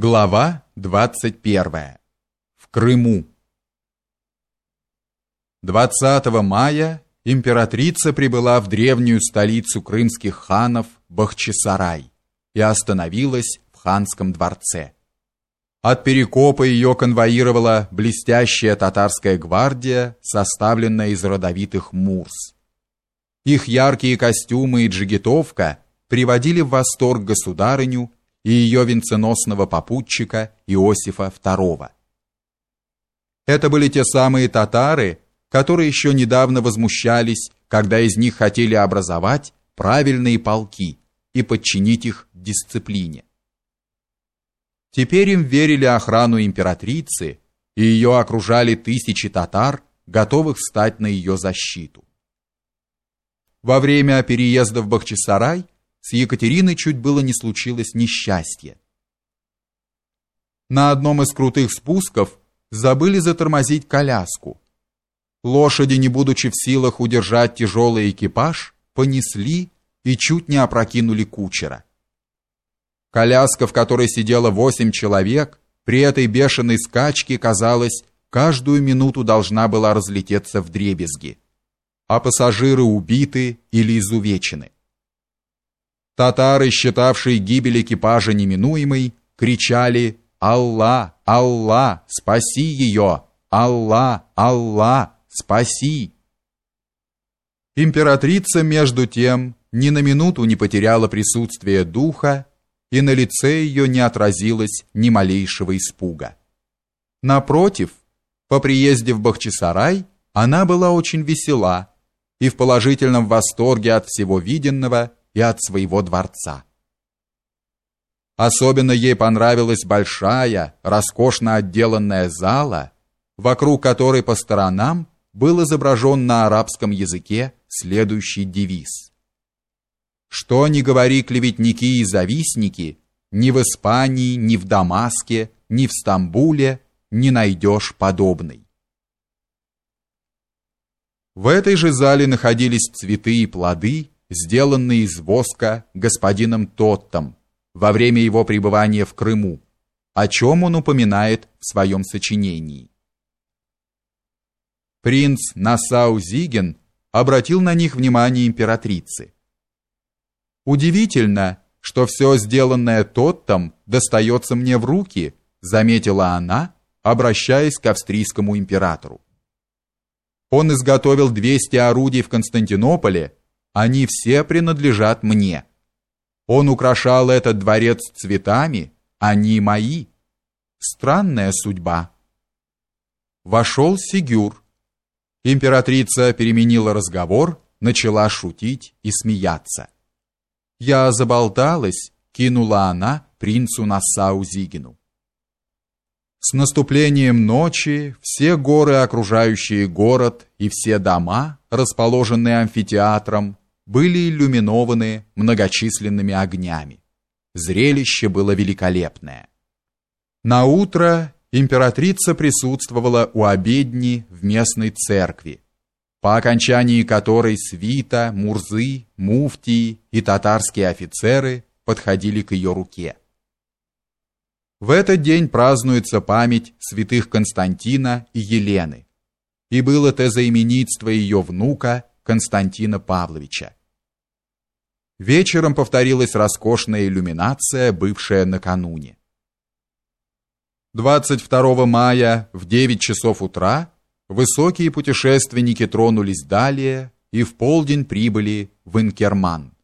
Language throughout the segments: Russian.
Глава 21. В Крыму. 20 мая императрица прибыла в древнюю столицу крымских ханов Бахчисарай и остановилась в ханском дворце. От Перекопа ее конвоировала блестящая татарская гвардия, составленная из родовитых мурс. Их яркие костюмы и джигитовка приводили в восторг государыню и ее венценосного попутчика Иосифа II. Это были те самые татары, которые еще недавно возмущались, когда из них хотели образовать правильные полки и подчинить их дисциплине. Теперь им верили охрану императрицы, и ее окружали тысячи татар, готовых стать на ее защиту. Во время переезда в Бахчисарай с Екатериной чуть было не случилось несчастье. На одном из крутых спусков забыли затормозить коляску. Лошади, не будучи в силах удержать тяжелый экипаж, понесли и чуть не опрокинули кучера. Коляска, в которой сидело восемь человек, при этой бешеной скачке, казалось, каждую минуту должна была разлететься в дребезги, а пассажиры убиты или изувечены. Татары, считавшие гибель экипажа неминуемой, кричали «Аллах! Аллах! Спаси ее! Аллах! Аллах! Спаси!» Императрица, между тем, ни на минуту не потеряла присутствие духа, и на лице ее не отразилось ни малейшего испуга. Напротив, по приезде в Бахчисарай она была очень весела и в положительном восторге от всего виденного и от своего дворца. Особенно ей понравилась большая, роскошно отделанная зала, вокруг которой по сторонам был изображен на арабском языке следующий девиз. Что ни говори клеветники и завистники, ни в Испании, ни в Дамаске, ни в Стамбуле не найдешь подобной. В этой же зале находились цветы и плоды, сделанный из воска господином Тоттом во время его пребывания в Крыму, о чем он упоминает в своем сочинении. Принц Насау-Зиген обратил на них внимание императрицы. Удивительно, что все сделанное Тоттом достается мне в руки, заметила она, обращаясь к австрийскому императору. Он изготовил 200 орудий в Константинополе они все принадлежат мне. Он украшал этот дворец цветами, они мои. Странная судьба. Вошел Сигюр. Императрица переменила разговор, начала шутить и смеяться. Я заболталась, кинула она принцу Нассау-Зигину. С наступлением ночи все горы, окружающие город, и все дома, расположенные амфитеатром, были иллюминованы многочисленными огнями. Зрелище было великолепное. На утро императрица присутствовала у обедни в местной церкви, по окончании которой свита, мурзы, муфтии и татарские офицеры подходили к ее руке. В этот день празднуется память святых Константина и Елены, и было это заименитство ее внука Константина Павловича. Вечером повторилась роскошная иллюминация, бывшая накануне. 22 мая в 9 часов утра высокие путешественники тронулись далее и в полдень прибыли в Инкерман.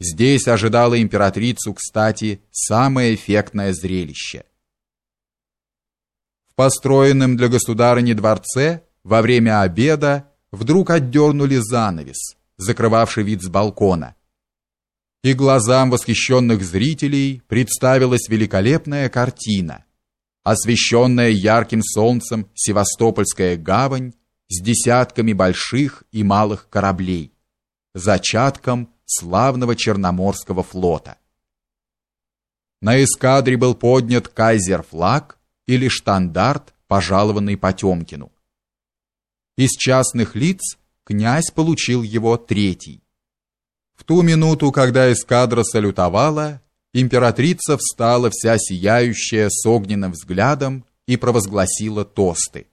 Здесь ожидало императрицу, кстати, самое эффектное зрелище. В построенном для государыни дворце во время обеда вдруг отдернули занавес, закрывавший вид с балкона, и глазам восхищенных зрителей представилась великолепная картина, освещенная ярким солнцем Севастопольская гавань с десятками больших и малых кораблей, зачатком славного Черноморского флота. На эскадре был поднят кайзер-флаг или штандарт, пожалованный Потемкину. Из частных лиц князь получил его третий. В ту минуту, когда эскадра салютовала, императрица встала вся сияющая с огненным взглядом и провозгласила тосты.